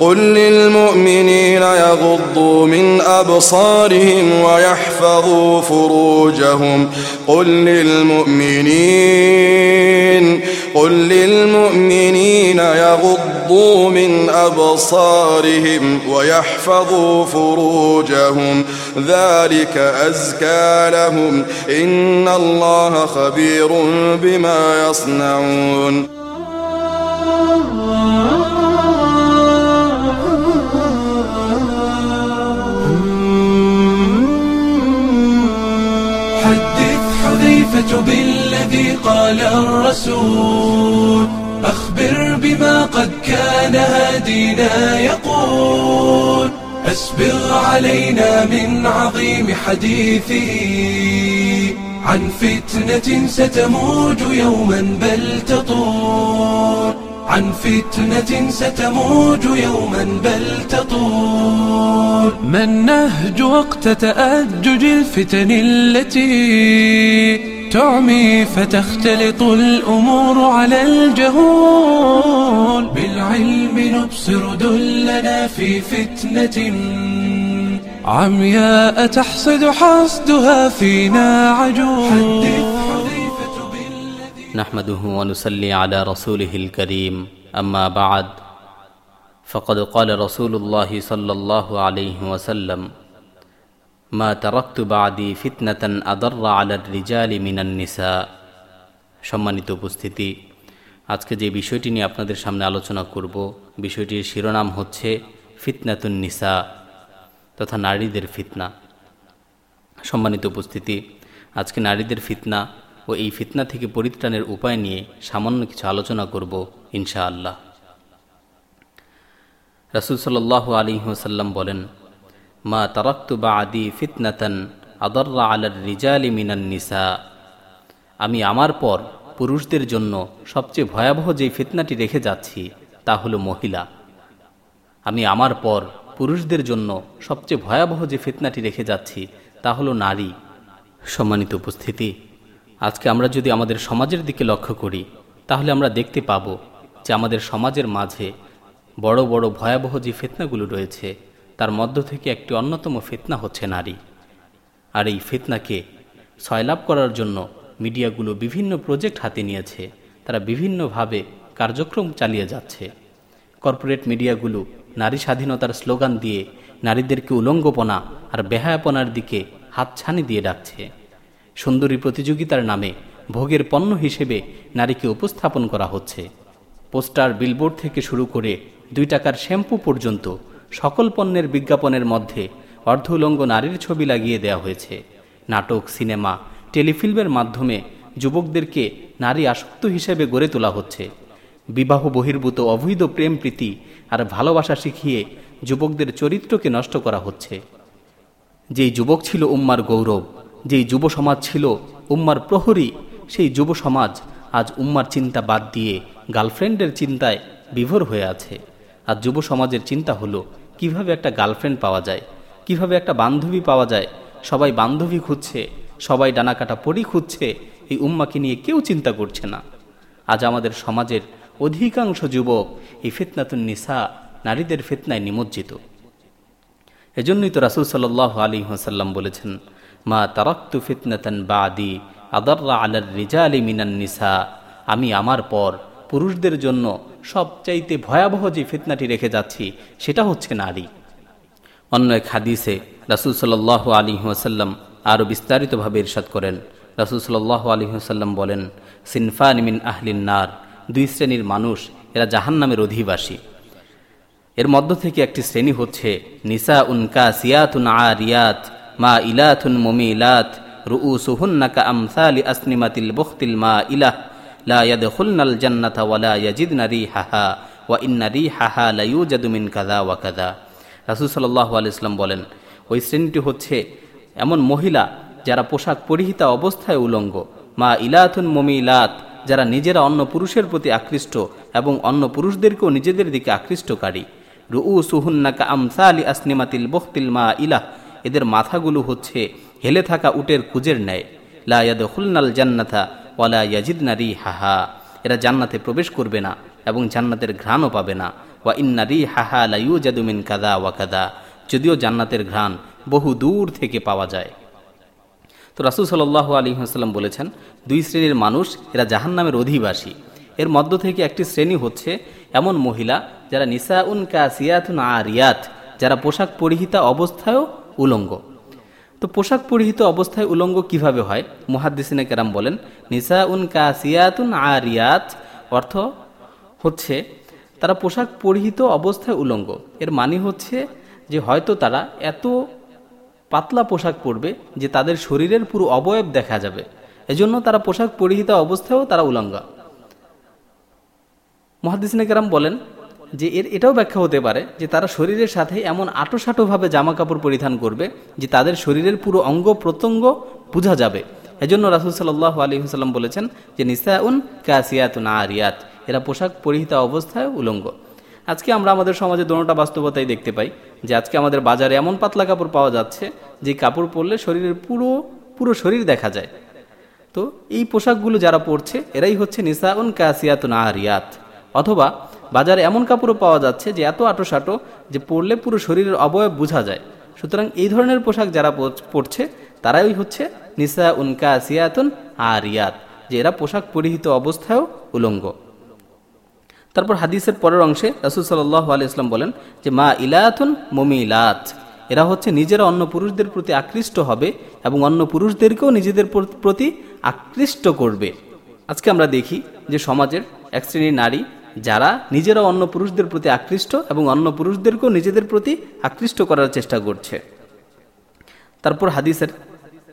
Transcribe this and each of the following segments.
قل للمؤمنين يغضوا من أبصارهم ويحفظوا فروجهم. قل للمؤمنين قل للمؤمنين يغضوا من أبصارهم ويحفظوا فروجهم. ذلك أزكى لهم. إن الله خبير بما يصنعون. حذيفة بالذي قال الرسول. أخبر بما قد كان هادينا يقول. أسبغ علينا من عظيم حديثه عن فتنة ستموج يوما بل تطول. عن فتنة ستموج يوما بل تطول. ما النهج وقت تأجج الفتن التي تعمي فتختلط الأمور على الجهول. بالعلم نبصر دلنا في فتنة. عمياء تحصد حصدها فينا عجول. نحمده ونصلي على رسوله الكريم. أما بعد فقد قال رسول الله صلى الله عليه وسلم মা তারাক্তু বাদি ফিতনাতান আদর্রা আলার রিজালি মিনান নিসা। সম্মানিত উপস্থিতি, আজকে যে বিষয়টি নিয়ে আপনাদের সামনে আলোচনা করব, বিষয়টির শিরোনাম হচ্ছে ফিতনাতুন নিসা তথা নারীদের ফিতনা। সম্মানিত উপস্থিতি, আজকে নারীদের ফিতনা ও এই ফিতনা থেকে পরিত্রাণের উপায় নিয়ে সামান্য কিছু আলোচনা করব, ইনশাআল্লাহ। রাসুল সাল্লাহ আলী হোসাল্লাম বলেন মা তারাক্তু বা আদি ফিতনাতান আদর্রা আলার রিজালি মিনান নিসা। আমি আমার পর পুরুষদের জন্য সবচেয়ে ভয়াবহ যে ফিতনাটি রেখে যাচ্ছি, তা হলো মহিলা। আমি আমার পর পুরুষদের জন্য সবচেয়ে ভয়াবহ যে ফিতনাটি রেখে যাচ্ছি, তা হলো নারী। সম্মানিত উপস্থিতি, আজকে আমরা যদি আমাদের সমাজের দিকে লক্ষ্য করি, তাহলে আমরা দেখতে পাব যে আমাদের সমাজের মাঝে বড় বড় ভয়াবহ যে ফেতনাগুলো রয়েছে তার মধ্য থেকে একটি অন্যতম ফিতনা হচ্ছে নারী। আর এই ফিতনাকে সয়লাভ করার জন্য মিডিয়াগুলো বিভিন্ন প্রজেক্ট হাতে নিয়েছে। তারা বিভিন্নভাবে কার্যক্রম চালিয়ে যাচ্ছে। কর্পোরেট মিডিয়াগুলো নারী স্বাধীনতার স্লোগান দিয়ে নারীদেরকে উলঙ্গপনা আর বেহায়াপনার দিকে হাতছানি দিয়ে ডাকছে। সুন্দরী প্রতিযোগিতার নামে ভোগের পণ্য হিসেবে নারীকে উপস্থাপন করা হচ্ছে। পোস্টার, বিলবোর্ড থেকে শুরু করে দুই টাকার শ্যাম্পু পর্যন্ত সকল পণ্যের বিজ্ঞাপনের মধ্যে অর্ধউলঙ্গ নারীর ছবি লাগিয়ে দেওয়া হয়েছে। নাটক, সিনেমা, টেলিফিল্মের মাধ্যমে যুবকদেরকে নারী আসক্ত হিসেবে গড়ে তোলা হচ্ছে। বিবাহ বহির্ভূত অবৈধ প্রেম প্রীতি আর ভালোবাসা শিখিয়ে যুবকদের চরিত্রকে নষ্ট করা হচ্ছে। যেই যুবক ছিল উম্মার গৌরব, যেই যুব সমাজ ছিল উম্মার প্রহরী, সেই যুব সমাজ আজ উম্মার চিন্তা বাদ দিয়ে গার্লফ্রেন্ডের চিন্তায় বিভোর হয়ে আছে। আর যুব সমাজের চিন্তা হলো, কীভাবে একটা গার্লফ্রেন্ড পাওয়া যায়? কীভাবে একটা বান্ধবী পাওয়া যায়? সবাই বান্ধবী খুঁজছে, সবাই ডানাকাটা পরি খুঁজছে, এই উম্মাকে নিয়ে কেউ চিন্তা করছে না। আজ আমাদের সমাজের অধিকাংশ যুবক এই ফিতনাতুন নিসা, নারীদের ফিতনায় নিমজ্জিত। এজন্যই তো রাসুল সাল্লাহ আলী হাসাল্লাম বলেছেন, মা তারাক্তু ফিতনাতান বাদি আদাররা আলার রিজা আলী মিনান নিসা। আমি আমার পর পুরুষদের জন্য সবচাইতে ভয়াবহ যে ফিতনাটি রেখে যাচ্ছি, সেটা হচ্ছে নারী। অন্য এক হাদিসে রাসুল সাল্লাহ আলী ওয়াসাল্লাম আরও বিস্তারিতভাবে ইরশাদ করেন। রাসুল সাল্লাহ আলী ওসাল্লাম বলেন, সিনফান মিন আহলিন নার, দুই শ্রেণির মানুষ, এরা জাহান্নামের অধিবাসী। এর মধ্য থেকে একটি শ্রেণি হচ্ছে নিসা উনকা সিয়াতুন আ রিয়াত মা ইলাথুন মমিলাত রুউ সুহুন্নাকা আমসালি আসনিমাতিল বখতিল মা ইলাহ লা ইয়াদখুলনাল জান্নাতা ওয়ালা ইয়াজিদনা রিহাহা ওয়া ইন্না রিহাহা লা ইউজাদু মিন কাযা ওয়া কাযা। রাসূল সাল্লাল্লাহু আলাইহি বলেন, ওই শ্রেণীটি হচ্ছে এমন মহিলা যারা পোশাক পরিহিতা অবস্থায় উলঙ্গ, মা ইলাথুন মমিলাত, যারা নিজেরা অন্য পুরুষের প্রতি আকৃষ্ট এবং অন্য পুরুষদেরকেও নিজেদের দিকে আকৃষ্টকারী। রুউ সুহুন্নাকা আমসালি আসনিমাতিল বখতিল মা ইলাহ এদের মাথাগুলো হচ্ছে হেলে থাকা উটের কুজের ন্যায়। লা ইয়াদখুলনাল জান্নাতা ওয়ালা ইয়াজিদনা রি হাহা এরা জান্নাতে প্রবেশ করবে না এবং জান্নাতের ঘ্রাণও পাবে না। ওয়া ইন্না রি হাহা লাইউ জাদুমিন কাদা ওয়া কাদা যদিও জান্নাতের ঘ্রাণ বহু দূর থেকে পাওয়া যায়। তো রাসুল সাল্লাহ আলী হাসলাম বলেছেন, দুই শ্রেণির মানুষ এরা জাহান্নামের অধিবাসী। এর মধ্য থেকে একটি শ্রেণি হচ্ছে এমন মহিলা যারা নিসা উন কাসিয়াতুন আরিয়াত, যারা পোশাক পরিহিতা অবস্থায়ও উলঙ্গ। তো পোশাক পরিহিত অবস্থায় উলঙ্গ কীভাবে হয়? মুহাদ্দিসিনে কেরাম বলেন নিসা উন কাসিয়াতুন আরিয়াত অর্থ হচ্ছে তারা পোশাক পরিহিত অবস্থায় উলঙ্গ। এর মানে হচ্ছে যে হয়তো তারা এত পাতলা পোশাক পরবে যে তাদের শরীরের পুরো অবয়ব দেখা যাবে। এজন্য তারা পোশাক পরিহিত অবস্থায়ও তারা উলঙ্গা। মহাদিসিনে কেরাম বলেন যে এর এটাও ব্যাখ্যা হতে পারে যে তারা শরীরের সাথে এমন আটোসাটোভাবে জামা কাপড় পরিধান করবে যে তাদের শরীরের পুরো অঙ্গ প্রত্যঙ্গ বোঝা যাবে। এজন্য রাসুল সাল্লাহ আলী হুসাল্লাম বলেছেন যে, নিসাউন কাসিয়াতুন আরিয়াত এরা পোশাক পরিহিত অবস্থায় উলঙ্গ। আজকে আমরা আমাদের সমাজে দোনোটা বাস্তবতাই দেখতে পাই যে, আজকে আমাদের বাজারে এমন পাতলা কাপড় পাওয়া যাচ্ছে যে, কাপড় পরলে শরীরের পুরো পুরো শরীর দেখা যায়। তো এই পোশাকগুলো যারা পরছে, এরাই হচ্ছে নিসাউন না আরিয়াত। অথবা বাজারে এমন কাপড়ও পাওয়া যাচ্ছে যে এত আটোসাটো যে পরলে পুরো শরীরের অবয়ব বোঝা যায়। সুতরাং এই ধরনের পোশাক যারা পরছে, তারাই হচ্ছে নিসা উনকা সিয়াতুন আরিয়াত, যে এরা পোশাক পরিহিত অবস্থায়ও উলঙ্গ। তারপর হাদিসের পরের অংশে রাসুল সাল্লাহ আলিয়াল্লাম বলেন যে, মা ইলাতুন মমিলাত এরা হচ্ছে নিজেরা অন্য পুরুষদের প্রতি আকৃষ্ট হবে এবং অন্য পুরুষদেরকেও নিজেদের প্রতি আকৃষ্ট করবে। আজকে আমরা দেখি যে সমাজের এক শ্রেণির নারী যারা নিজেরা অন্য পুরুষদের প্রতি আকৃষ্ট এবং অন্য পুরুষদেরকেও নিজেদের প্রতি আকৃষ্ট করার চেষ্টা করছে। তারপর হাদিসের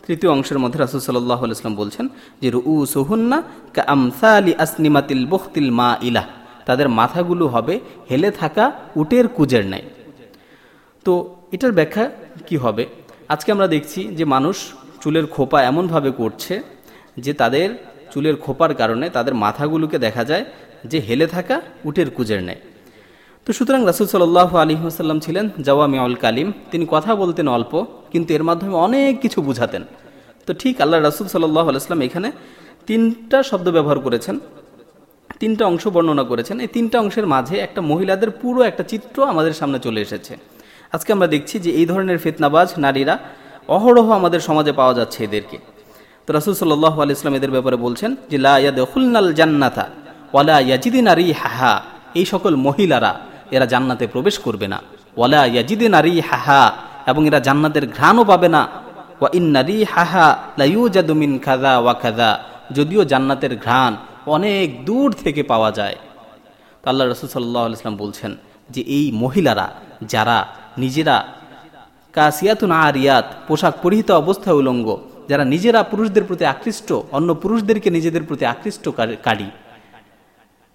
তৃতীয় অংশের মধ্যে রাসুল সাল্লাহ বলছেন যে রু সোহুন্না আলী আসনিমাতিল বখতিল মা ইলা তাদের মাথাগুলো হবে হেলে থাকা উটের কুজের নাই তো এটার ব্যাখ্যা কি হবে? আজকে আমরা দেখছি যে মানুষ চুলের খোপা এমনভাবে করছে যে, তাদের চুলের খোপার কারণে তাদের মাথাগুলোকে দেখা যায় যে হেলে থাকা উটের কুজের নেয় তো সুতরাং রাসুল সাল্লাহ আলী আসাল্লাম ছিলেন জাওয়ামি আল কালিম। তিনি কথা বলতেন অল্প, কিন্তু এর মাধ্যমে অনেক কিছু বুঝাতেন। তো ঠিক আল্লাহ রাসুল সাল্লাহ আলাইসলাম এখানে তিনটা শব্দ ব্যবহার করেছেন, তিনটা অংশ বর্ণনা করেছেন। এই তিনটা অংশের মাঝে একটা মহিলাদের পুরো একটা চিত্র আমাদের সামনে চলে এসেছে। আজকে আমরা দেখছি যে এই ধরনের ফেতনাবাজ নারীরা অহরহ আমাদের সমাজে পাওয়া যাচ্ছে এদেরকে। তো রাসুল সাল্লাহ আলি ইসলাম এদের ব্যাপারে বলছেন যে লায়াদুলনাল জান্নাতা। ওয়ালা ইয়াজিদিন আরি হাহা এই সকল মহিলারা এরা জান্নাতে প্রবেশ করবে না। ওয়ালা ইয়াজিদিন আরি হাহা এবং এরা জান্নাতের ঘ্রাণও পাবে না। ওয়া ইন্নারি হাহা লাইউ জাদুমিন খাদা ওয়া খাদা যদিও জান্নাতের ঘ্রাণ অনেক দূর থেকে পাওয়া যায়। তো আল্লাহ রসুল সাল্লাহ ইসলাম বলছেন যে, এই মহিলারা যারা নিজেরা কাসিয়াতুন আরিয়াত, পোশাক পরিহিত অবস্থায় উলঙ্গ, যারা নিজেরা পুরুষদের প্রতি আকৃষ্ট, অন্য পুরুষদেরকে নিজেদের প্রতি আকৃষ্ট কারি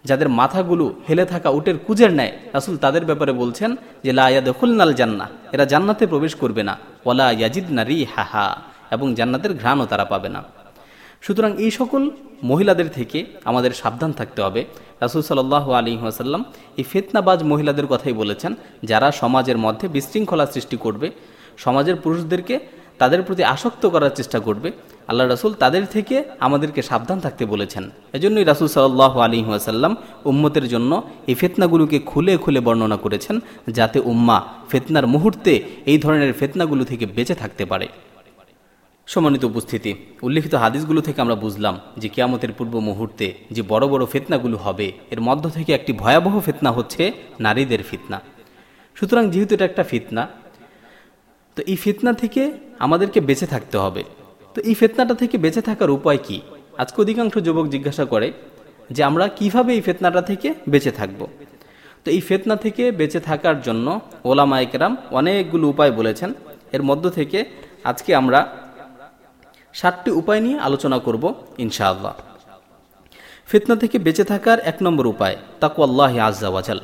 যাদের মাথাগুলো হেলে থাকা উটের কুজের নেয় রাসুল তাদের ব্যাপারে বলছেন যে লায়াদুলনাল জান্না এরা জান্নাতে প্রবেশ করবে না। ওলা ইয়াজিদ নারি হাহা এবং জান্নাতের ঘ্রাণও তারা পাবে না। সুতরাং এই সকল মহিলাদের থেকে আমাদের সাবধান থাকতে হবে। রাসুল সাল্লাহ আলী আসাল্লাম এই ফেতনাবাজ মহিলাদের কথাই বলেছেন, যারা সমাজের মধ্যে বিশৃঙ্খলা সৃষ্টি করবে, সমাজের পুরুষদেরকে তাদের প্রতি আসক্ত করার চেষ্টা করবে। আল্লাহ রাসুল তাদের থেকে আমাদেরকে সাবধান থাকতে বলেছেন। এজন্যই রাসুল সাল্লাহ আলী আসাল্লাম উম্মতের জন্য এই ফেতনাগুলোকে খুলে খুলে বর্ণনা করেছেন, যাতে উম্মা ফেতনার মুহূর্তে এই ধরনের ফেতনাগুলো থেকে বেঁচে থাকতে পারে। সম্মানিত উপস্থিতি, উল্লিখিত হাদিসগুলো থেকে আমরা বুঝলাম যে কিয়ামতের পূর্ব মুহূর্তে যে বড় বড় ফেতনাগুলো হবে, এর মধ্য থেকে একটি ভয়াবহ ফেতনা হচ্ছে নারীদের ফিতনা। সুতরাং যেহেতু এটা একটা ফিতনা তো এই ফিতনা থেকে আমাদেরকে বেঁচে থাকতে হবে। তো এই ফেতনাটা থেকে বেঁচে থাকার উপায় কি? আজকে অধিকাংশ যুবক জিজ্ঞাসা করে যে আমরা কীভাবে এই ফেতনাটা থেকে বেঁচে থাকব? তো এই ফেতনা থেকে বেঁচে থাকার জন্য ওলামা একরাম অনেকগুলো উপায় বলেছেন। এর মধ্য থেকে আজকে আমরা সাতটি উপায় নিয়ে আলোচনা করব ইনশাআল্লাহ। ফিতনা থেকে বেঁচে থাকার এক নম্বর উপায় তাকু আল্লাহ আজাল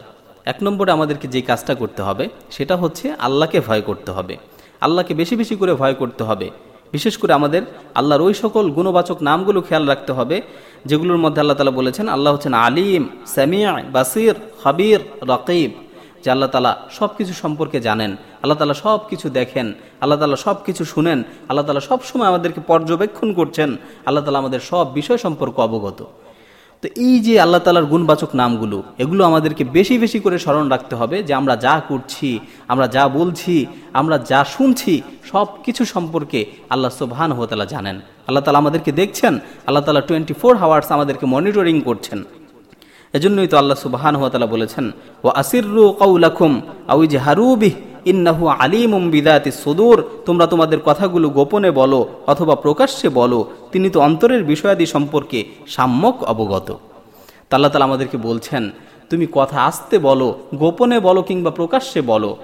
এক নম্বরে আমাদেরকে যে কাজটা করতে হবে সেটা হচ্ছে আল্লাহকে ভয় করতে হবে। আল্লাহকে বেশি বেশি করে ভয় করতে হবে। বিশেষ করে আমাদের আল্লাহর ওই সকল গুণবাচক নামগুলো খেয়াল রাখতে হবে, যেগুলোর মধ্যে আল্লাহ তালা বলেছেন, আল্লাহ হচ্ছেন আলিম সামিয়া বাসির হাবির রকিব, যে আল্লাহ তালা সব কিছু সম্পর্কে জানেন, আল্লাহ তালা সব কিছু দেখেন, আল্লাহ তালা সব কিছু শুনেন, আল্লাহ তালা সব সময় আমাদেরকে পর্যবেক্ষণ করছেন, আল্লাহ তালা আমাদের সব বিষয় সম্পর্কে অবগত। তো এই যে আল্লাহ তালার গুণবাচক নামগুলো, এগুলো আমাদেরকে বেশি বেশি করে স্মরণ রাখতে হবে যে আমরা যা করছি, আমরা যা বলছি, আমরা যা শুনছি সব কিছু সম্পর্কে আল্লাহ সুবহান হতালা জানেন। আল্লাহ তালা আমাদেরকে দেখছেন, আল্লাহ তালা টোয়েন্টি ফোর হাওয়ার্স আমাদেরকে মনিটরিং করছেন। এজন্যই তো আল্লাহ সুবহান হতালা বলেছেন ও আসিরু কৌলাকুম আউই যে হারুবিহ ইন্নাহু আলিমুম বিদাতি সুদূর, তোমরা তোমাদের কথাগুলো গোপনে বলো অথবা প্রকাশ্যে বলো, তিনি তো অন্তরের বিষয়াদি সম্পর্কে সাম্যক অবগত। তাল্লাহ তালা আমাদেরকে বলছেন, তুমি কথা আসতে বলো, গোপনে বলো কিংবা প্রকাশ্যে বলো।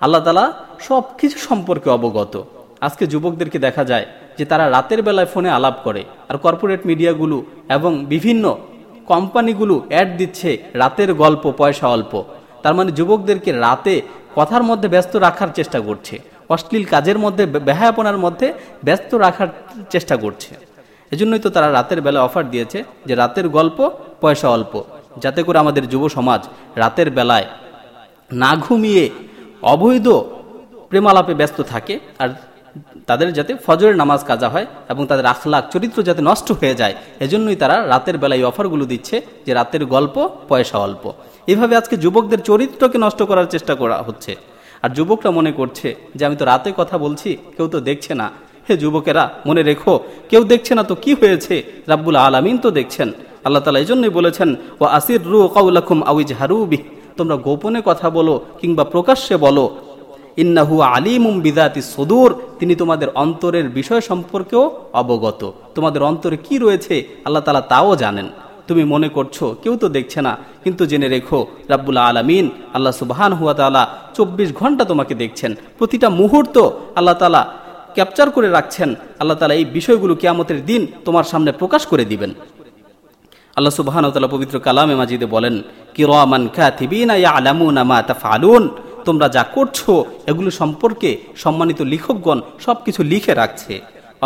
আল্লাহ তালা সব কিছু সম্পর্কে অবগত। আজকে যুবকদেরকে দেখা যায় যে তারা রাতের বেলায় ফোনে আলাপ করে আর কর্পোরেট মিডিয়াগুলো এবং বিভিন্ন কোম্পানিগুলো অ্যাড দিচ্ছে রাতের গল্প, পয়সা, অল্প। তার মানে যুবকদেরকে রাতে কথার মধ্যে ব্যস্ত রাখার চেষ্টা করছে। অশ্লীল কাজের মধ্যে বেহায়াপনার মধ্যে ব্যস্ত রাখার চেষ্টা করছে। এজন্যই তো তারা রাতের বেলা অফার দিয়েছে যে রাতের গল্প, পয়সা অল্প। যাতে করে আমাদের যুব সমাজ রাতের বেলায় না ঘুমিয়ে অবৈধ প্রেমালাপে ব্যস্ত থাকে আর তাদের যাতে ফজরের নামাজ কাজা হয় এবং তাদের আখলাখ, চরিত্র যাতে নষ্ট হয়ে যায়। এজন্যই তারা রাতের বেলায় অফারগুলো দিচ্ছে যে রাতের গল্প, পয়সা অল্প। এভাবে আজকে যুবকদের চরিত্রকে নষ্ট করার চেষ্টা করা হচ্ছে। আর যুবকরা মনে করছে যে আমি তো রাতে কথা বলছি, কেউ তো দেখছে না। হে যুবকেরা, মনে রেখো, কেউ দেখছে না তো কি হয়েছে? রাব্বুল আলামিন তো দেখছেন। আল্লাহ তালা এই জন্যই বলেছেন ও আসির রু কাউলাকুম আউইজ হারুবি তোমরা গোপনে কথা বলো কিংবা প্রকাশ্যে বলো। ইন্নাহু আলিমুম বিদাতি সদুর। তিনি তোমাদের অন্তরের বিষয় সম্পর্কেও অবগত। তোমাদের অন্তরে কি রয়েছে? আল্লাহ তালা তাও জানেন। তুমি মনে করছ, কেউ তো দেখছে না। কিন্তু জেনে রেখো, রাব্বুল আলমিন আল্লাহ সুবাহান হুয়া তালা চব্বিশ ঘণ্টা তোমাকে দেখছেন। প্রতিটা মুহূর্ত আল্লাহ তালা ক্যাপচার করে রাখছেন। আল্লাহ তালা এই বিষয়গুলো কেয়ামতের দিন তোমার সামনে প্রকাশ করে দিবেন। আল্লাহ সুবাহান তালা পবিত্র কালামে মাজিদে বলেন কি রমান খ্যাথিবিনা ইয়া আলামুনা মা তাফালুন তোমরা যা করছ, এগুলো সম্পর্কে সম্মানিত লেখকগণ সব কিছু লিখে রাখছে।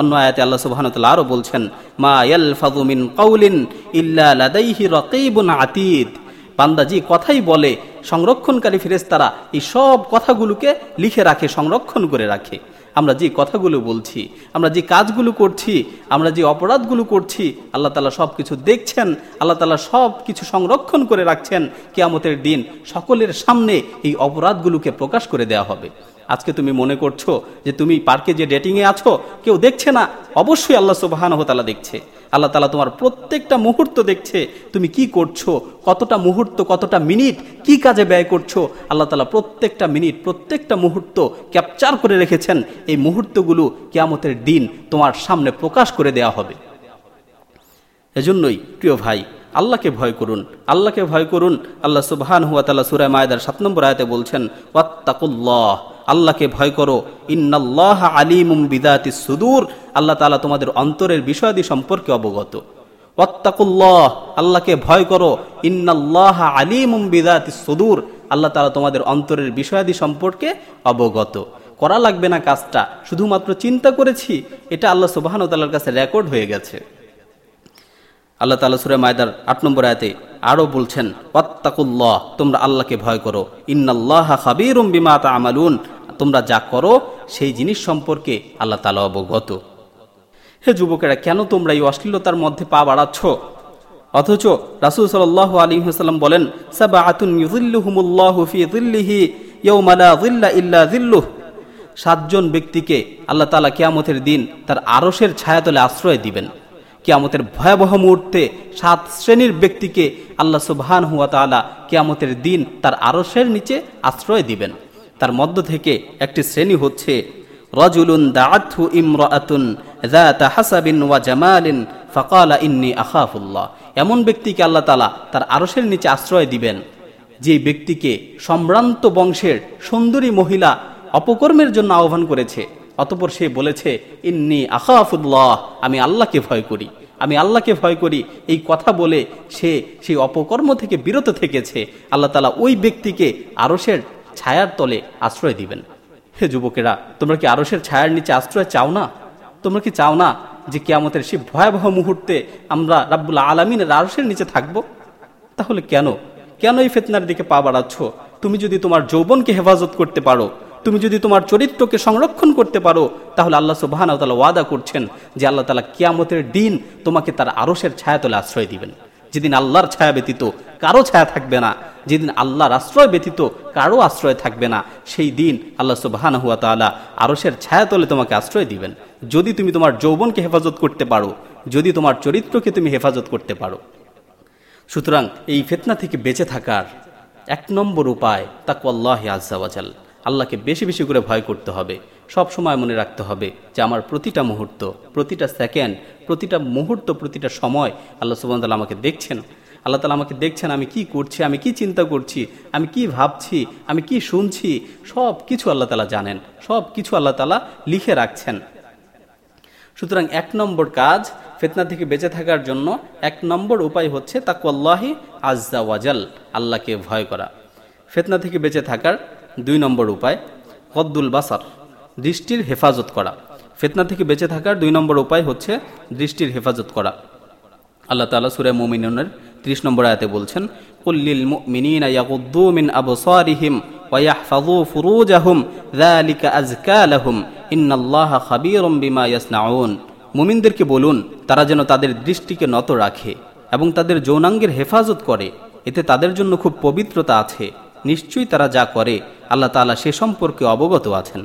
অন্য আয়াতে আল্লাহ সুবাহানতাল্লাহ আরও বলছেন, মা ইয়াল ফাদুমিন কাউলিন ইল্লা লাদাইহি রকিবুন আতিদ। বান্দা যে কথাই বলে, সংরক্ষণকারী ফেরেস্তারা এই সব কথাগুলোকে লিখে রাখে, সংরক্ষণ করে রাখে। আমরা যে কথাগুলো বলছি, আমরা যে কাজগুলো করছি, আমরা যে অপরাধগুলো করছি, আল্লাহ তালা সব কিছু দেখছেন, আল্লাহ তালা সব কিছু সংরক্ষণ করে রাখছেন, কেয়ামতের দিন সকলের সামনে এই অপরাধগুলোকে প্রকাশ করে দেওয়া হবে। আজকে তুমি মনে করছ যে তুমি পার্কে যে ডেটিংয়ে আছো, কেউ দেখছে না? অবশ্যই আল্লাহ সুবাহানহতালা দেখছে। আল্লাহ তালা তোমার প্রত্যেকটা মুহূর্ত দেখছে। তুমি কি করছ? কতটা মুহূর্ত, কতটা মিনিট, কি কাজে ব্যয় করছ? আল্লাহ তালা প্রত্যেকটা মিনিট, প্রত্যেকটা মুহূর্ত ক্যাপচার করে রেখেছেন। এই মুহূর্তগুলো কেয়ামতের দিন তোমার সামনে প্রকাশ করে দেওয়া হবে। এজন্যই প্রিয় ভাই, আল্লাহকে ভয় করুন। আল্লাহকে ভয় করুন। আল্লাহ সুবহান হুয়া তাল্লাহ সুরায় মায়দার সাত নম্বর আয়তে বলছেন, ওয়াত্তাকুল্লাহ। আল্লাহকে ভয় করো। ইন্নাল্লাহ আলিমুম বিদাতি সুদূর। আল্লাহ তালা তোমাদের অন্তরের বিষয়াদি সম্পর্কে অবগত। ওয়াত্তাকুল্লাহ, আল্লাহকে ভয় করো। ইন্নাল্লাহ আলিমুম বিদাতি সুদূর। আল্লাহ তালা তোমাদের অন্তরের বিষয়াদি সম্পর্কে অবগত। করা লাগবে না কাজটা, শুধুমাত্র চিন্তা করেছি, এটা আল্লাহ সুবাহান তাল্লার কাছে রেকর্ড হয়ে গেছে। আল্লাহ তালা সুরে মায়দার আট নম্বর আয়তে আরও বলছেন, ওয়াত্তাকুল্লাহ, তোমরা আল্লাহকে ভয় করো। ইন্নাল্লাহ খাবিরুম বিমা তা আমালুন তোমরা যা করো, সেই জিনিস সম্পর্কে আল্লাহ তালা অবগত। হে যুবকেরা, কেন তোমরা এই অশ্লীলতার মধ্যে পা বাড়াচ্ছ? অথচ রাসুল সাল আলী হাসাল্লাম বলেন সাতজন ব্যক্তিকে আল্লাহ তালা কিয়ামতের দিন তার আরসের ছায়াতলে আশ্রয় দিবেন। কিয়ামতের ভয়াবহ মুহূর্তে সাত শ্রেণির ব্যক্তিকে আল্লাহ সুবহান হুয়া তালা কিয়ামতের দিন তার আরসের নিচে আশ্রয় দিবেন। তার মধ্য থেকে একটি শ্রেণি হচ্ছে, রজুলুন ওয়া ফাকালা আখাফুল্লাহ। এমন ব্যক্তিকে আল্লাহ তালা তার আরসের নিচে আশ্রয় দিবেন, যে ব্যক্তিকে সম্ভ্রান্ত বংশের সুন্দরী মহিলা অপকর্মের জন্য আহ্বান করেছে। অতপর সে বলেছে, ইন্নি আখাফুল্লাহ, আমি আল্লাহকে ভয় করি। আমি আল্লাহকে ভয় করি। এই কথা বলে সে সেই অপকর্ম থেকে বিরত থেকেছে। আল্লাহ তালা ওই ব্যক্তিকে আরসের ছায়ার তলে আশ্রয় দিবেন। হে যুবকেরা, তোমরা কি আরসের ছায়ার নিচে আশ্রয় চাও না? তোমরা কি চাও না যে কেয়ামতের সেই ভয়াবহ মুহূর্তে আমরা রাব্বুল আলমিনের আরসের নিচে থাকব? তাহলে কেন? কেন এই ফেতনার দিকে পা বাড়াচ্ছ? তুমি যদি তোমার যৌবনকে হেফাজত করতে পারো, তুমি যদি তোমার চরিত্রকে সংরক্ষণ করতে পারো, তাহলে আল্লাহ সুবাহান তালা ওয়াদা করছেন যে আল্লাহ তালা কিয়ামতের দিন তোমাকে তার আরসের ছায়াতলে আশ্রয় দিবেন। যেদিন আল্লাহর ছায়া ব্যতীত কারও ছায়া থাকবে না, যেদিন আল্লাহর আশ্রয় ব্যতীত কারও আশ্রয় থাকবে না, সেই দিন আল্লাহ সুবাহান হুয়া তালা আরসের ছায়াতলে তোমাকে আশ্রয় দিবেন। যদি তুমি তোমার যৌবনকে হেফাজত করতে পারো, যদি তোমার চরিত্রকে তুমি হেফাজত করতে পারো। সুতরাং এই ফেতনা থেকে বেঁচে থাকার এক নম্বর উপায় তাকওয়াল্লাহ আজাল আল্লাহকে বেশি বেশি করে ভয় করতে হবে। সব সময় মনে রাখতে হবে যে আমার প্রতিটা মুহূর্ত, প্রতিটা সেকেন্ড প্রতিটা মুহূর্ত, প্রতিটা সময় আল্লাহ সুবাহ আমাকে দেখছেন। আল্লাহ তালা আমাকে দেখছেন, আমি কি করছি, আমি কি চিন্তা করছি, আমি কি ভাবছি, আমি কি শুনছি সব কিছু আল্লাহ তালা জানেন সব কিছু আল্লাহ তালা লিখে রাখছেন। সুতরাং এক নম্বর কাজ ফেতনা থেকে বেঁচে থাকার জন্য এক নম্বর উপায় হচ্ছে তাকুয়াল্লাহি আজ্জা ওয়াজাল আল্লাহকে ভয় করা। ফেতনা থেকে বেঁচে থাকার দুই নম্বর উপায় কদ্দুল বাসার। দৃষ্টির হেফাজত করা। ফেতনা থেকে বেঁচে থাকার দুই নম্বর উপায় হচ্ছে দৃষ্টির হেফাজত করা। আল্লাহ তালা সুরে মোমিনের ত্রিশ নম্বর আয়াতে বলছেন কুল্লিল মুমিনিনা ইয়াগুদ্দু মিন আবসারিহিম ওয়া ইয়াহফাযু ফুরুজাহুম, যালিকা আযকা লাহুম, ইন্নাল্লাহা খাবীরুম বিমা ইয়াসনাউন। মুমিনদেরকে বলুন, তারা যেন তাদের দৃষ্টিকে নত রাখে এবং তাদের যৌনাঙ্গের হেফাজত করে। এতে তাদের জন্য খুব পবিত্রতা আছে। নিশ্চয়ই তারা যা করে, আল্লাহ তাআলা সে সম্পর্কে অবগত আছেন।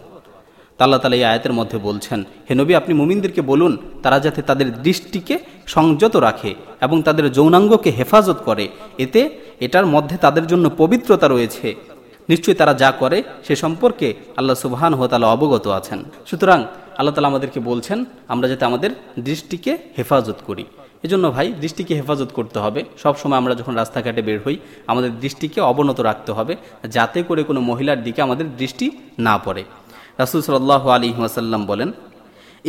আল্লাহ তালা এই আয়াতের মধ্যে বলছেন, হে নবী, আপনি মুমিনদেরকে বলুন, তারা যাতে তাদের দৃষ্টিকে সংযত রাখে এবং তাদের যৌনাঙ্গকে হেফাজত করে। এতে এটার মধ্যে তাদের জন্য পবিত্রতা রয়েছে। নিশ্চয়ই তারা যা করে, সে সম্পর্কে আল্লাহ সুবহান হতালা অবগত আছেন। সুতরাং আল্লাহ তালা আমাদেরকে বলছেন, আমরা যাতে আমাদের দৃষ্টিকে হেফাজত করি। এজন্য ভাই, দৃষ্টিকে হেফাজত করতে হবে। সব সময় আমরা যখন রাস্তাঘাটে বের হই, আমাদের দৃষ্টিকে অবনত রাখতে হবে, যাতে করে কোনো মহিলার দিকে আমাদের দৃষ্টি না পড়ে। রাসুল সাল্লাহ আলী ওয়াসাল্লাম বলেন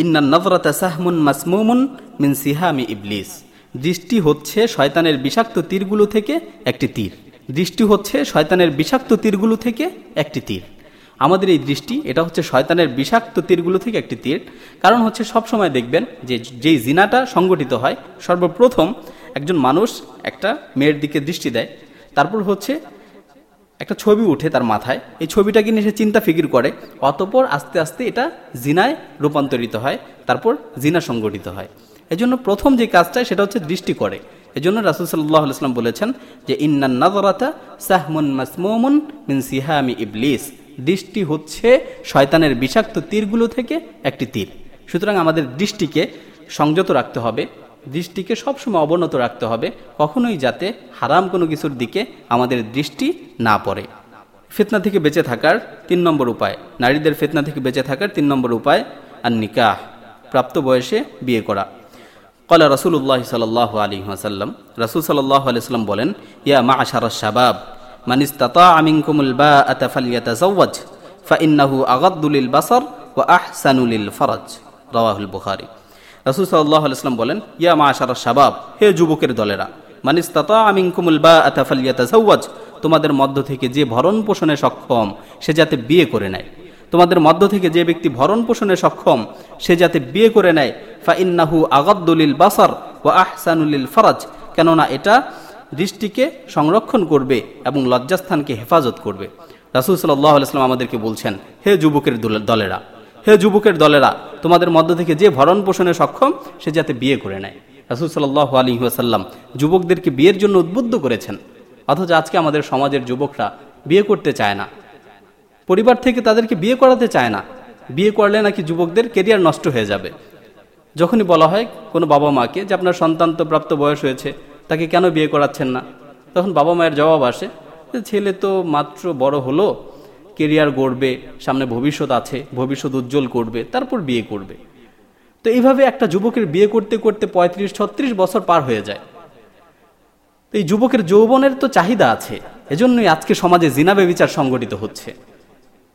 ইন্না নজরতা সাহমুন মাসমুমুন মিন সিহামি ইবলিস। দৃষ্টি হচ্ছে শয়তানের বিষাক্ত তীরগুলো থেকে একটি তীর। দৃষ্টি হচ্ছে শয়তানের বিষাক্ত তীরগুলো থেকে একটি তীর। আমাদের এই দৃষ্টি, এটা হচ্ছে শয়তানের বিষাক্ত তীরগুলো থেকে একটি তীর। কারণ হচ্ছে সব সময় দেখবেন যে যেই জিনাটা সংগঠিত হয়, সর্বপ্রথম একজন মানুষ একটা মেয়ের দিকে দৃষ্টি দেয়, তারপর হচ্ছে একটা ছবি উঠে তার মাথায়। এই ছবিটাকে নিয়ে সে চিন্তা ফিকির করে, অতপর আস্তে আস্তে এটা জিনায় রূপান্তরিত হয়, তারপর জিনা সংগঠিত হয়। এজন্য প্রথম যে কাজটা, সেটা হচ্ছে দৃষ্টি করে। এজন্য রাসুল সাল্লাহ আলাইসলাম বলেছেন যে, ইন্নান নাজরাতা সাহমুন মাসমুমুন মিন সিহামি ইবলিস। দৃষ্টি হচ্ছে শয়তানের বিষাক্ত তীরগুলো থেকে একটি তীর। সুতরাং আমাদের দৃষ্টিকে সংযত রাখতে হবে। দৃষ্টিকে সবসময় অবনত রাখতে হবে, কখনোই যাতে হারাম কোনো কিছুর দিকে আমাদের দৃষ্টি না পড়ে। ফেতনা থেকে বেঁচে থাকার তিন নম্বর উপায়, নারীদের ফেতনা থেকে বেঁচে থাকার তিন নম্বর উপায় আর নিকাহ প্রাপ্ত বয়সে বিয়ে করা। কলা রসুল্লাহ সাল্লাহ আলী ওয়াসাল্লাম, রসুল সাল্লাহ আলিয়াল্লাম বলেন, ইয়া মা আশার শাবাব মানিস তাতা আমিনকুমুল বা আতাফালিয়াতা জওয়াজ ফাইন্নাহু আগাদ্দুলিল বাসর ও আহসানুলিল ফরজ রওয়াহুল বুখারি। রসুল সাল্লাহ আলাইসলাম বলেন, ইয়া মা আশার শাবাব, হে যুবকের দলেরা মানিস তাতা আমিনকুমুল বা আতাফালিয়াতা জওয়াজ তোমাদের মধ্য থেকে যে ভরণ পোষণে সক্ষম, সে যাতে বিয়ে করে নেয়। তোমাদের মধ্য থেকে যে ব্যক্তি ভরণ পোষণে সক্ষম, সে যাতে বিয়ে করে নেয়। ফা ইন্নাহু আগাদ্দুলিল বাসার ও আহসানুলিল ফরাজ, কেননা এটা দৃষ্টিকে সংরক্ষণ করবে এবং লজ্জাস্থানকে হেফাজত করবে। রাসুল সাল্লাহ আলাইসলাম আমাদেরকে বলছেন, হে যুবকের দলেরা হে যুবকের দলেরা, তোমাদের মধ্য থেকে যে ভরণ পোষণে সক্ষম, সে যাতে বিয়ে করে নেয়। রাসুল সাল্লাহ আলী ওয়াসাল্লাম যুবকদেরকে বিয়ের জন্য উদ্বুদ্ধ করেছেন। অথচ আজকে আমাদের সমাজের যুবকরা বিয়ে করতে চায় না। পরিবার থেকে তাদেরকে বিয়ে করাতে চায় না। বিয়ে করলে নাকি যুবকদের কেরিয়ার নষ্ট হয়ে যাবে। যখনই বলা হয় কোনো বাবা মাকে যে আপনার সন্তান তো প্রাপ্ত বয়স হয়েছে, তাকে কেন বিয়ে করাচ্ছেন না? তখন বাবা মায়ের জবাব আসে ছেলে তো মাত্র বড় হলো কেরিয়ার গড়বে, সামনে ভবিষ্যৎ আছে, ভবিষ্যৎ উজ্জ্বল করবে, তারপর বিয়ে করবে। তো এইভাবে একটা যুবকের বিয়ে করতে করতে পঁয়ত্রিশ, ছত্রিশ বছর পার হয়ে যায়। তো এই যুবকের যৌবনের তো চাহিদা আছে, এজন্যই আজকে সমাজে জিনাবে বিচার সংগঠিত হচ্ছে।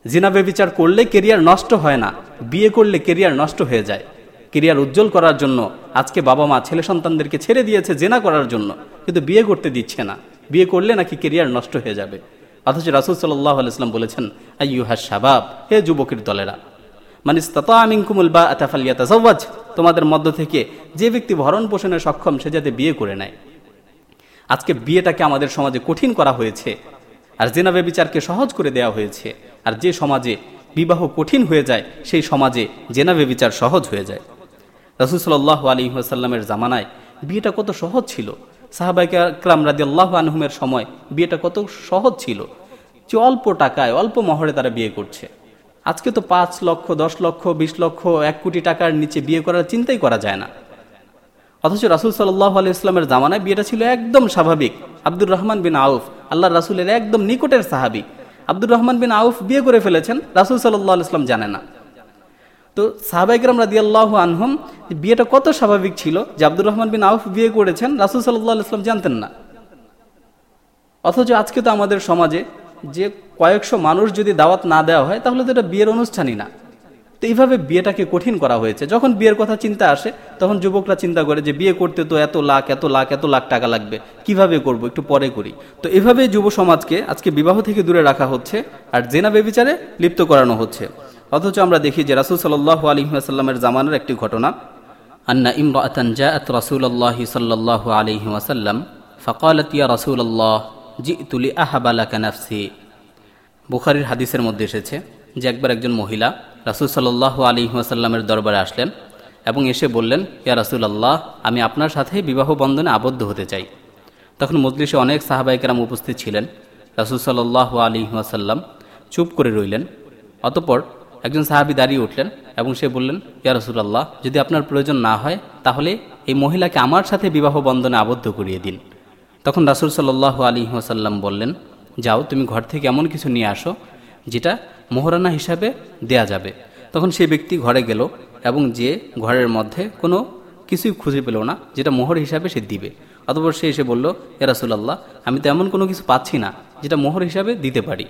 জিনাবে বিচার করলে কেরিয়ার নষ্ট হয় না, বিয়ে করলে কেরিয়ার নষ্ট হয়ে যায়। কেরিয়ার উজ্জ্বল করার জন্য আজকে বাবা মা ছেলে সন্তানদেরকে ছেড়ে দিয়েছে জেনা করার জন্য, কিন্তু বিয়ে করতে দিচ্ছে না। বিয়ে করলে নাকি কেরিয়ার নষ্ট হয়ে যাবে। অথচ রাসুল সাল্লাহ আলাইসলাম বলেছেন, আইয়ুহা শাবাব, হে যুবকের দলেরা মানে মানিস তামিংকুমুল বা আতাফালিয়া তাজাওয়াজ তোমাদের মধ্য থেকে যে ব্যক্তি ভরণ পোষণে সক্ষম, সে যাতে বিয়ে করে নেয়। আজকে বিয়েটাকে আমাদের সমাজে কঠিন করা হয়েছে, আর জেনা ব্যবিচারকে সহজ করে দেওয়া হয়েছে, আর যে সমাজে বিবাহ কঠিন হয়ে যায়, সেই সমাজে জেনা ব্যবিচার সহজ হয়ে যায়। রাসুল সাল্লাহ আলী আসাল্লামের জামানায় বিয়েটা কত সহজ ছিল সাহাবাইকা ক্রাম রাদি আল্লাহ আনহুমের সময় বিয়েটা কত সহজ ছিল। যে অল্প টাকায়, অল্প মহরে তারা বিয়ে করছে। আজকে তো পাঁচ লক্ষ, দশ লক্ষ, বিশ লক্ষ, এক কোটি টাকার নিচে বিয়ে করার চিন্তাই করা যায় না। অথচ রাসুল সাল্লাহ আলি ইসলামের জামানায় বিয়েটা ছিল একদম স্বাভাবিক। আব্দুর রহমান বিন আউফ আল্লাহ রাসুলের একদম নিকটের সাহাবি। আব্দুর রহমান বিন আউফ বিয়ে করে ফেলেছেন, রাসুল সাল্লাহ ইসলাম জানে না। তো সাহাবাইকরাম রাদি আল্লাহ আনহম বিয়েটা কত স্বাভাবিক ছিল যে আব্দুর রহমান বিন আউফ বিয়ে করেছেন? রাসুল সাল্লাহ ইসলাম জানতেন না। অথচ আজকে তো আমাদের সমাজে যে কয়েকশো মানুষ যদি দাওয়াত না দেওয়া হয়, তাহলে তো এটা বিয়ের অনুষ্ঠানই না। তো এইভাবে বিয়েটাকে কঠিন করা হয়েছে। যখন বিয়ের কথা চিন্তা আসে, তখন যুবকরা চিন্তা করে যে বিয়ে করতে তো এত লাখ এত লাখ এত লাখ টাকা লাগবে, কীভাবে করব? একটু পরে করি। তো এভাবে যুব সমাজকে আজকে বিবাহ থেকে দূরে রাখা হচ্ছে, আর জেনা বেবিচারে লিপ্ত করানো হচ্ছে। অথচ আমরা দেখি যে রাসুল সাল্লাহ আলহিহাসাল্লামের জামানের একটি ঘটনা। আন্না ইমরাতান জাআত রাসূলুল্লাহি সাল্লাল্লাহু আলাইহি ওয়াসাল্লাম ফাকালাত ইয়া রাসূলুল্লাহ, জিতু লি আহাবা লাকা নাফসি। বুখারীর হাদিসের মধ্যে এসেছে যে একবার একজন মহিলা রাসূল সাল্লাল্লাহু আলাইহি ওয়াসাল্লামের দরবারে আসলেন এবং এসে বললেন, ইয়া রাসূলুল্লাহ, আমি আপনার সাথে বিবাহ বন্ধনে আবদ্ধ হতে চাই। তখন মজলিসে অনেক সাহাবাইকেরাম উপস্থিত ছিলেন। রাসূল সাল্লাল্লাহু আলাইহি ওয়াসাল্লাম চুপ করে রইলেন। অতঃপর একজন সাহাবি দাঁড়িয়ে উঠলেন এবং সে বললেন, ইয়া রসুল্লাহ যদি আপনার প্রয়োজন না হয়, তাহলে এই মহিলাকে আমার সাথে বিবাহ বন্ধনে আবদ্ধ করিয়ে দিন। তখন রাসুল সাল্লাহ আলী ওসাল্লাম বললেন, যাও, তুমি ঘর থেকে এমন কিছু নিয়ে আসো, যেটা মোহরানা হিসাবে দেয়া যাবে। তখন সেই ব্যক্তি ঘরে গেল এবং যে ঘরের মধ্যে কোনো কিছুই খুঁজে পেল না, যেটা মোহর হিসাবে সে দিবে। অতপর সে এসে বলল এ রাসুল্লাহ আমি তো এমন কোনো কিছু পাচ্ছি না, যেটা মোহর হিসাবে দিতে পারি।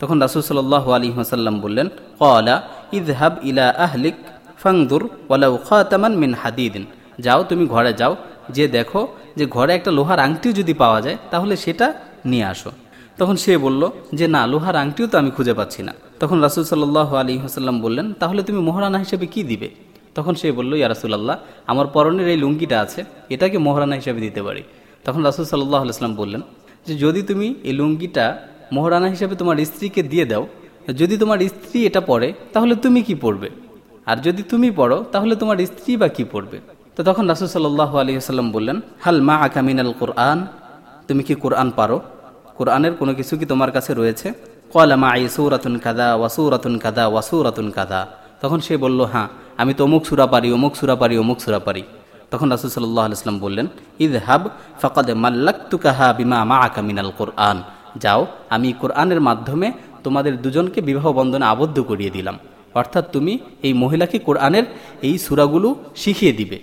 তখন রাসুল সাল্লাহ আলী হাসাল্লাম বললেন কলা ইদহাব ইলা আহলিক ফাংদুর ওয়ালাউ খাতামান মিন হাদিদিন। যাও, তুমি ঘরে যাও, যে দেখো যে ঘরে একটা লোহার আংটিও যদি পাওয়া যায়, তাহলে সেটা নিয়ে আসো। তখন সে বলল, যে না, লোহার আংটিও তো আমি খুঁজে পাচ্ছি না। তখন রাসুল সাল্লাহ আলী হাসাল্লাম বললেন, তাহলে তুমি মোহরানা হিসেবে কি দিবে? তখন সে বলল, ইয়া রাসুল্লাহ আমার পরনের এই লুঙ্গিটা আছে, এটাকে মোহরানা হিসেবে দিতে পারি। তখন রাসুল সাল্লাহ আলাইসলাম বললেন, যে যদি তুমি এই লুঙ্গিটা মোহরানা হিসাবে তোমার স্ত্রীকে দিয়ে দাও। যদি তোমার স্ত্রী এটা পড়ে, তাহলে তুমি কি পড়বে? আর যদি তুমি পড়ো, তাহলে তোমার স্ত্রী বা কি পড়বে? তো তখন রাসুল সাল্লাহ আলী আসাল্লাম বললেন, হাল মা আকামিনাল কোরআন? তুমি কি কোরআন পারো? কোরআনের কোনো কিছু কি তোমার কাছে রয়েছে? কলা মা আই সৌরাতুন কাদা ওয়াসৌরাতুন কাদা ওয়াসৌরাতুন কাদা তখন সে বলল হ্যাঁ আমি তো অমুক সুরা পারি, অমুক সুরা পারি, অমুক সুরা পারি। তখন রাসুল সাল্লাহ আলাইসলাম বললেন ইদ হাব ফকাদে মাল্লাক তুকাহা বিমা মা আকামিনাল কোরআন। যাও, আমি কোরআনের মাধ্যমে তোমাদের দুজনকে বিবাহ বন্ধনে আবদ্ধ করিয়ে দিলাম। অর্থাৎ তুমি এই মহিলাকে কোরআনের এই সুরাগুলো শিখিয়ে দিবে।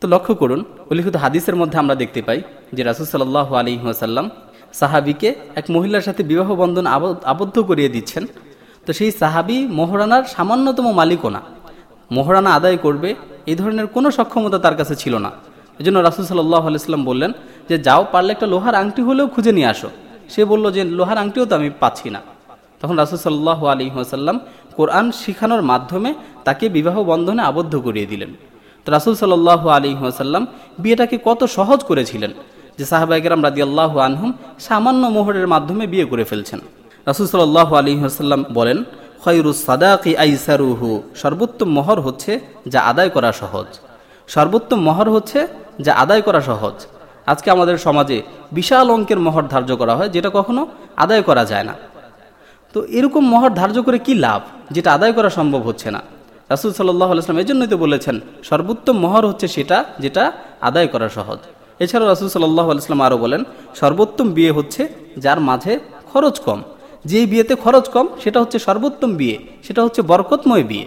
তো লক্ষ্য করুন, উল্লিখিত হাদিসের মধ্যে আমরা দেখতে পাই যে রাসুল সাল্লাহ আলী ওয়াসাল্লাম সাহাবিকে এক মহিলার সাথে বিবাহ বন্ধন আবদ্ধ করিয়ে দিচ্ছেন। তো সেই সাহাবি মোহরানার সামান্যতম মালিকও না। মোহরানা আদায় করবে এই ধরনের কোনো সক্ষমতা তার কাছে ছিল না। এই জন্য রাসুল সাল্লাহ আলাইস্লাম বললেন যে, যাও, পারলে একটা লোহার আংটি হলেও খুঁজে নিয়ে আসো। সে বলল যে, লোহার আংটিও তো আমি পাচ্ছি না। তখন রাসুল সাল্লাহ আলী ওসাল্লাম কোরআন শিখানোর মাধ্যমে তাকে বিবাহ বন্ধনে আবদ্ধ করিয়ে দিলেন। তো রাসুল সাল্লাহ আলী ওসাল্লাম বিয়েটাকে কত সহজ করেছিলেন যে সাহাবাইকেরাম রাদি আল্লাহ আনহুম সামান্য মোহরের মাধ্যমে বিয়ে করে ফেলছেন। রাসুল সাল্লাহ আলী ওসাল্লাম বলেন, খয়রুস আইসারুহু সর্বোত্তম মোহর হচ্ছে যা আদায় করা সহজ। সর্বোত্তম মোহর হচ্ছে যা আদায় করা সহজ। আজকে আমাদের সমাজে বিশাল অঙ্কের মহর ধার্য করা হয়, যেটা কখনো আদায় করা যায় না। তো এরকম মহর ধার্য করে কি লাভ, যেটা আদায় করা সম্ভব হচ্ছে না? রাসুল সাল্লাহ আলাইসলাম এই জন্যই তো বলেছেন, সর্বোত্তম মহর হচ্ছে সেটা, যেটা আদায় করা সহজ। এছাড়াও রাসুল সাল্লাহ আলাইসলাম আরও বলেন, সর্বোত্তম বিয়ে হচ্ছে যার মাঝে খরচ কম। যে বিয়েতে খরচ কম, সেটা হচ্ছে সর্বোত্তম বিয়ে, সেটা হচ্ছে বরকতময় বিয়ে।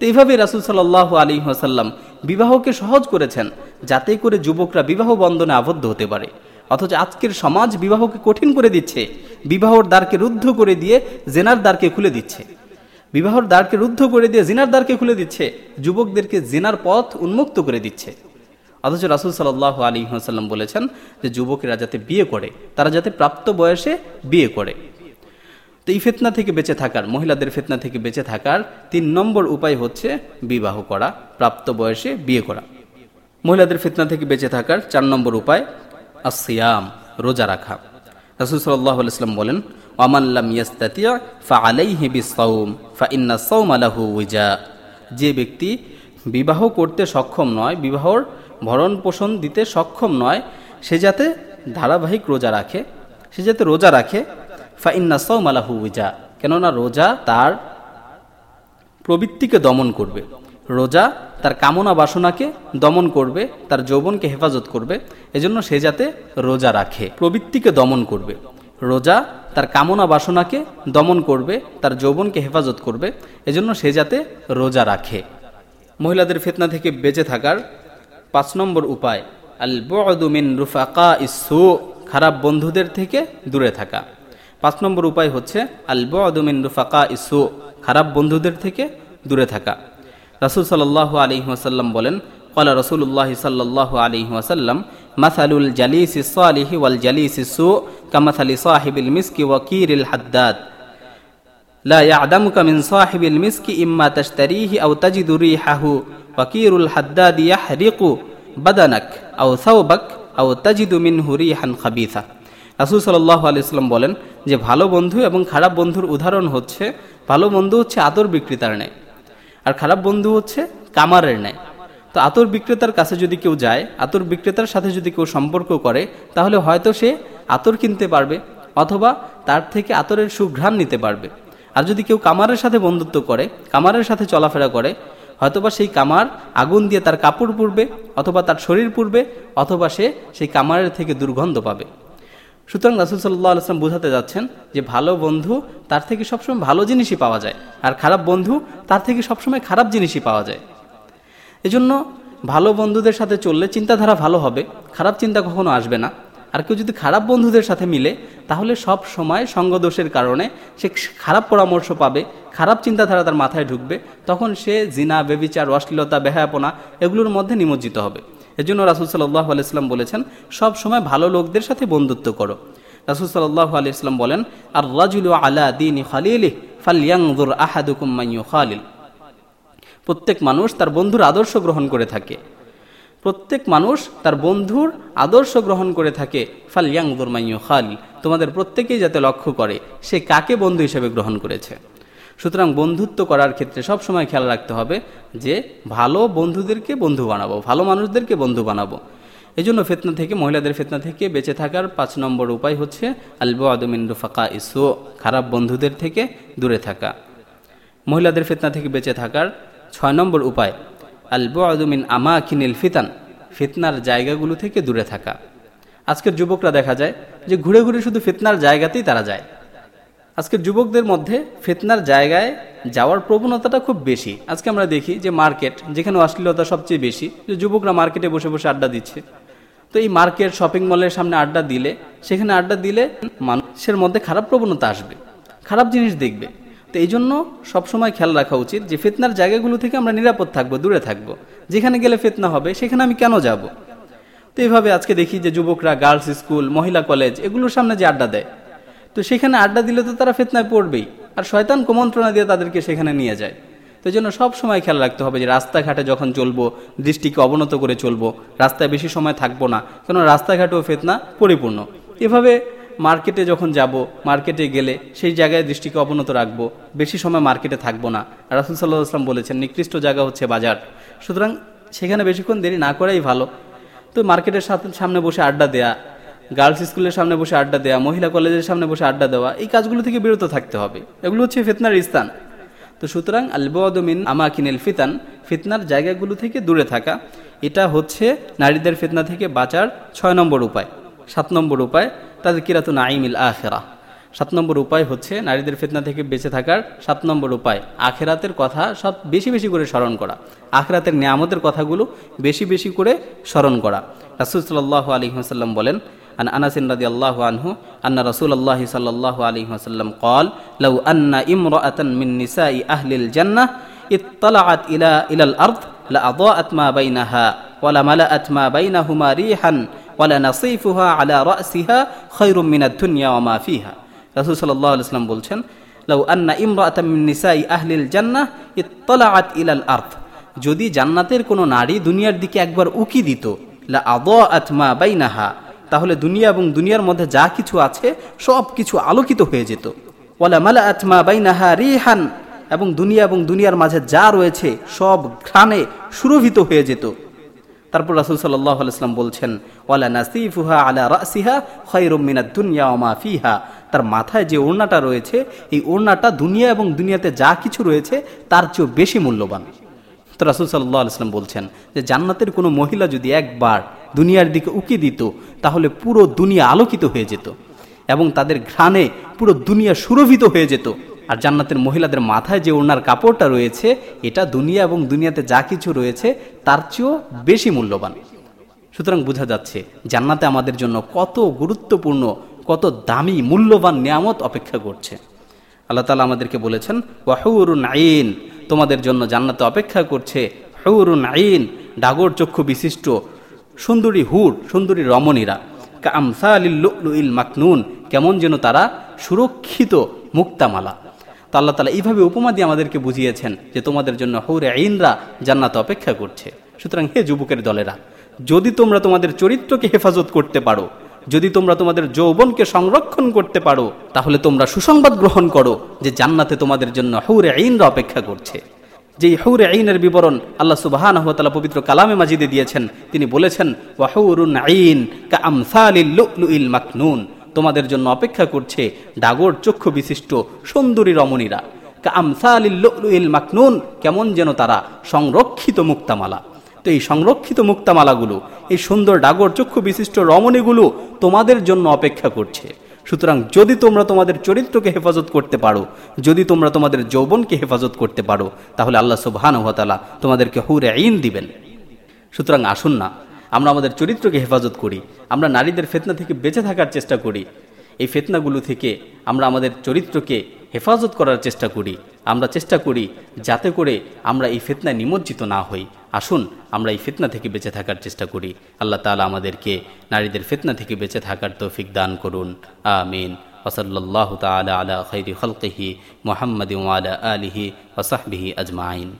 তো এইভাবে রাসুল সাল্লাহ আলী আসাল্লাম বিবাহকে সহজ করেছেন, যাতে করে যুবকরা বিবাহ বন্ধনে আবদ্ধ হতে পারে। অথচ আজকের সমাজ বিবাহকে কঠিন করে দিচ্ছে, বিবাহর দ্বারকে রুদ্ধ করে দিয়ে জেনার দ্বারকে খুলে দিচ্ছে। বিবাহর দ্বারকে রুদ্ধ করে দিয়ে জিনার দ্বারকে খুলে দিচ্ছে, যুবকদেরকে জেনার পথ উন্মুক্ত করে দিচ্ছে। অথচ রাসুল সাল্লাহ আলী আসাল্লাম বলেছেন যে, যুবকেরা যাতে বিয়ে করে, তারা যাতে প্রাপ্ত বয়সে বিয়ে করে। তো এই ফেতনা থেকে বেঁচে থাকার, মহিলাদের ফেতনা থেকে বেঁচে থাকার তিন নম্বর উপায় হচ্ছে বিবাহ করা, প্রাপ্ত বয়সে বিয়ে করা। মহিলাদের ফেতনা থেকে বেঁচে থাকার চার নম্বর উপায় আসিয়াম রোজা রাখা। রাসুল সাল্লাহ বলেন ফা ফা ইন্না সাউম আলাহু উইজা যে ব্যক্তি বিবাহ করতে সক্ষম নয়, বিবাহর ভরণ পোষণ দিতে সক্ষম নয়, সে যাতে ধারাবাহিক রোজা রাখে, সে যাতে রোজা রাখে ফা ইন্না সাউম আলাহু উইজা কেননা রোজা তার প্রবৃত্তিকে দমন করবে। রোজা তার কামনা বাসনাকে দমন করবে, তার যৌবনকে হেফাজত করবে, এজন্য সে যাতে রোজা রাখে, প্রবৃত্তিকে দমন করবে। রোজা তার কামনা বাসনাকে দমন করবে, তার যৌবনকে হেফাজত করবে, এজন্য সে যাতে রোজা রাখে। মহিলাদের ফেতনা থেকে বেঁচে থাকার পাঁচ নম্বর উপায় আল বদুমিন রুফাকা ইসু খারাপ বন্ধুদের থেকে দূরে থাকা। পাঁচ নম্বর উপায় হচ্ছে আল বদুমিন রুফাকা ইসু খারাপ বন্ধুদের থেকে দূরে থাকা রাসুল সাল্লাহ আলী ওয়াসাল্লাম বলেন قال رسول الله صلى الله عليه وسلم مثل الجليس الصالح والجليس السوء كمثل صاحب المسك وكير الحداد لا يعدمك من صاحب المسك إما تشتريه أو تجد ريحه وكير الحداد يحرق بدنك أو ثوبك أو تجد منه ريحا خبيثة রাসুল সাল্লাহ আলাইসাল্লাম বলেন যে ভালো বন্ধু এবং খারাপ বন্ধুর উদাহরণ হচ্ছে, ভালো বন্ধু হচ্ছে আতর বিক্রেতার ন্যায় আর খারাপ বন্ধু হচ্ছে কামারের ন্যায়। তো আতর বিক্রেতার কাছে যদি কেউ যায়, আতর বিক্রেতার সাথে যদি কেউ সম্পর্ক করে, তাহলে হয়তো সে আতর কিনতে পারবে অথবা তার থেকে আতরের সুঘ্রাণ নিতে পারবে। আর যদি কেউ কামারের সাথে বন্ধুত্ব করে, কামারের সাথে চলাফেরা করে, হয়তোবা সেই কামার আগুন দিয়ে তার কাপড় পুড়বে অথবা তার শরীর পুড়বে অথবা সে সেই কামারের থেকে দুর্গন্ধ পাবে। সুতরাং রাসুল সাল্লাহ আলসালাম বোঝাতে যাচ্ছেন যে ভালো বন্ধু তার থেকে সবসময় ভালো জিনিসই পাওয়া যায় আর খারাপ বন্ধু তার থেকে সবসময় খারাপ জিনিসই পাওয়া যায়। এজন্য ভালো বন্ধুদের সাথে চললে চিন্তাধারা ভালো হবে, খারাপ চিন্তা কখনো আসবে না। আর কেউ যদি খারাপ বন্ধুদের সাথে মিলে, তাহলে সব সময় সঙ্গদোষের কারণে সে খারাপ পরামর্শ পাবে, খারাপ চিন্তাধারা তার মাথায় ঢুকবে, তখন সে জিনা, বেবিচার, অশ্লীলতা, বেহায়াপনা এগুলোর মধ্যে নিমজ্জিত হবে। এজন্য রাসুল সাল্লাহ আলাইসলাম বলেছেন, সব সময় ভালো লোকদের সাথে বন্ধুত্ব করো। রাসুল সাল্লাহ আলাইসলাম বলেন আর রাজুল আলা দিন খালিলি ফালিয়াংদুর আহাদুকুম্মাইয়ু খালিল প্রত্যেক মানুষ তার বন্ধুর আদর্শ গ্রহণ করে থাকে। প্রত্যেক মানুষ তার বন্ধুর আদর্শ গ্রহণ করে থাকে ফাল ইয়াং দুরমাইয় খাল তোমাদের প্রত্যেকেই যাতে লক্ষ্য করে, সে কাকে বন্ধু হিসেবে গ্রহণ করেছে? সুতরাং বন্ধুত্ব করার ক্ষেত্রে সব সময় খেয়াল রাখতে হবে যে ভালো বন্ধুদেরকে বন্ধু বানাবো, ভালো মানুষদেরকে বন্ধু বানাবো। এই জন্য ফেতনা থেকে, মহিলাদের ফেতনা থেকে বেঁচে থাকার পাঁচ নম্বর উপায় হচ্ছে আলবু আদমিন রুফাকা ইসো খারাপ বন্ধুদের থেকে দূরে থাকা। মহিলাদের ফেতনা থেকে বেঁচে থাকার ছয় নম্বর উপায় আলবু আদমিন আমা কিনিল ফিতান, ফিতনার জায়গাগুলো থেকে দূরে থাকা। আজকের যুবকরা দেখা যায় যে ঘুরে ঘুরে শুধু ফিতনার জায়গাতেই তারা যায়। আজকের যুবকদের মধ্যে ফিতনার জায়গায় যাওয়ার প্রবণতাটা খুব বেশি। আজকে আমরা দেখি যে মার্কেট যেখানে অশ্লীলতা সবচেয়ে বেশি, যে যুবকরা মার্কেটে বসে বসে আড্ডা দিচ্ছে। তো এই মার্কেট শপিং মলের সামনে আড্ডা দিলে, সেখানে আড্ডা দিলে মানুষের মধ্যে খারাপ প্রবণতা আসবে, খারাপ জিনিস দেখবে। তো এই জন্য সবসময় খেয়াল রাখা উচিত যে ফেতনার জায়গাগুলো থেকে আমরা নিরাপদ থাকব, দূরে থাকব। যেখানে গেলে ফেতনা হবে, সেখানে আমি কেন যাব? তো এইভাবে আজকে দেখি যে যুবকরা গার্লস স্কুল মহিলা কলেজ এগুলোর সামনে যে আড্ডা দেয় তো সেখানে আড্ডা দিলে তো তারা ফেতনায় পড়বেই। আর শয়তান কুমন্ত্রণা দিয়ে তাদেরকে সেখানে নিয়ে যায়। তো জন্য সব সময় খেয়াল রাখতে হবে যে রাস্তাঘাটে যখন চলবো, দৃষ্টিকে অবনত করে চলবো, রাস্তায় বেশি সময় থাকব না কারণ রাস্তাঘাটেও ফেতনা পরিপূর্ণ। এভাবে মার্কেটে যখন যাব, মার্কেটে গেলে সেই জায়গায় দৃষ্টিকে অবনত রাখব, বেশি সময় মার্কেটে থাকব না। রাসুল সাল্লাহ আসলাম বলেছেন, নিকৃষ্ট জায়গা হচ্ছে বাজার। সুতরাং সেখানে বেশিক্ষণ দেরি না করাই ভালো। তো মার্কেটের সামনে বসে আড্ডা দেয়া গার্লস স্কুলের সামনে বসে আড্ডা দেওয়া মহিলা কলেজের সামনে বসে আড্ডা দেওয়া, এই কাজগুলো থেকে বিরত থাকতে হবে। এগুলো হচ্ছে ফিতনার স্থান। তো সুতরাং আলবাদমিন আমাকিনেল ফিতান, ফিতনার জায়গাগুলো থেকে দূরে থাকা, এটা হচ্ছে নারীদের ফিতনা থেকে বাঁচার ছয় নম্বর উপায়। সাত নম্বর উপায় তাদের কিরাতুন আইমিল আখেরা। সাত নম্বর উপায় হচ্ছে নারীদের ফিতনা থেকে বেঁচে থাকার সাত নম্বর উপায়। আখেরাতের কথা সব বেশি বেশি করে স্মরণ করা। আখেরাতের নিয়ামতের কথাগুলো বেশি বেশি করে স্মরণ করা। রাসুল সাল্লাহ আলী হাসাল্লাম বলেন عن أنس رضي الله عنه أن رسول الله صلى الله عليه وسلم قال لو أن امرأة من نساء أهل الجنة اطلعت إلى إلى الأرض لأضاءت ما بينها ولملأت ما بينهما ريحا ولنصيفها على رأسها خير من الدنيا وما فيها رسول صلى الله عليه وسلم বলছেন لو أن امرأة من نساء أهل الجنة اطلعت إلى الأرض যদি জান্নাতের কোনো নারী দুনিয়ার দিকে একবার উকি দিত লা আদাআত মা বাইনাহা তাহলে দুনিয়া এবং দুনিয়ার মধ্যে যা কিছু আছে সব কিছু আলোকিত হয়ে যেত। ওয়ালা মালা আতমা বাইনাহা রিহান, এবং দুনিয়া এবং দুনিয়ার মাঝে যা রয়েছে, সব ঘ্রাণে সুরভিত হয়ে যেত। তারপর রাসুল আলাইসলাম বলছেন, ওয়ালা নাসিফুহা আলা রাসিহা খৈরুম মিনাদ দুনিয়া ওমা ফিহা। তার মাথায় যে ওড়নাটা রয়েছে, এই ওড়নাটা দুনিয়া এবং দুনিয়াতে যা কিছু রয়েছে, তার চেয়েও বেশি মূল্যবান। তো রাসুল সাল্লাহ আলাইসলাম বলছেন যে জান্নাতের কোনো মহিলা যদি একবার দুনিয়ার দিকে উকি দিত, তাহলে পুরো দুনিয়া আলোকিত হয়ে যেত এবং তাদের ঘ্রাণে পুরো দুনিয়া সুরভিত হয়ে যেত। আর জান্নাতের মহিলাদের মাথায় যে ওনার কাপড়টা রয়েছে, এটা দুনিয়া এবং দুনিয়াতে যা কিছু রয়েছে, তার চেয়েও বেশি মূল্যবান। সুতরাং বোঝা যাচ্ছে, জান্নাতে আমাদের জন্য কত গুরুত্বপূর্ণ, কত দামি, মূল্যবান নিয়ামত অপেক্ষা করছে। আল্লাহ তালা আমাদেরকে বলেছেন, ওয়াহুরুন আইন। তোমাদের জন্য জান্নাতে অপেক্ষা করছে। হৌরুন আইন, ডাগর চক্ষু বিশিষ্ট, সুন্দরী হুর, সুন্দরী রমণীরা। কামসালিল মাকনুন, কেমন যেন তারা সুরক্ষিত মুক্তামালা। তো আল্লাহ তালা এইভাবে উপমা দিয়ে আমাদেরকে বুঝিয়েছেন যে তোমাদের জন্য হৌরে আইনরা জান্নাত অপেক্ষা করছে। সুতরাং হে যুবকের দলেরা, যদি তোমরা তোমাদের চরিত্রকে হেফাজত করতে পারো যদি তোমরা তোমাদের যৌবনকে সংরক্ষণ করতে পারো, তাহলে তোমরা সুসংবাদ গ্রহণ করো যে জান্নাতে তোমাদের জন্য হৌরে আইনরা অপেক্ষা করছে। যেই হৌরে আইনের বিবরণ আল্লাহ সুবাহান পবিত্র কালামে মাজিদে দিয়েছেন, তিনি বলেছেন আইন মাকনুন। তোমাদের জন্য অপেক্ষা করছে ডাগর চক্ষু বিশিষ্ট সুন্দরী রমণীরা। কা আমসালিল মাকনুন, কেমন যেন তারা সংরক্ষিত মুক্তামালা। তো এই সংরক্ষিত মুক্তামালাগুলো, এই সুন্দর ডাগর চক্ষু বিশিষ্ট রমণীগুলো তোমাদের জন্য অপেক্ষা করছে। সুতরাং যদি তোমরা তোমাদের চরিত্রকে হেফাজত করতে পারো, যদি তোমরা তোমাদের যৌবনকে হেফাজত করতে পারো, তাহলে আল্লাহ সুবাহানুহতালা তোমাদেরকে হুরে আইন দিবেন। সুতরাং আসুন না, আমরা আমাদের চরিত্রকে হেফাজত করি, আমরা নারীদের ফেতনা থেকে বেঁচে থাকার চেষ্টা করি। এই ফেতনাগুলো থেকে আমরা আমাদের চরিত্রকে হেফাজত করার চেষ্টা করি। আমরা চেষ্টা করি যাতে করে আমরা এই ফেতনায় নিমজ্জিত না হই। আসুন, আমরা এই ফেতনা থেকে বেঁচে থাকার চেষ্টা করি। আল্লাহ তালা আমাদেরকে নারীদের ফেতনা থেকে বেঁচে থাকার তৌফিক দান করুন। আমিন। ওসল্লাহ তালা আলা খৈরি খলকিহি মোহাম্মদ আলা আলিহি ওসাহবিহি আজমাইন।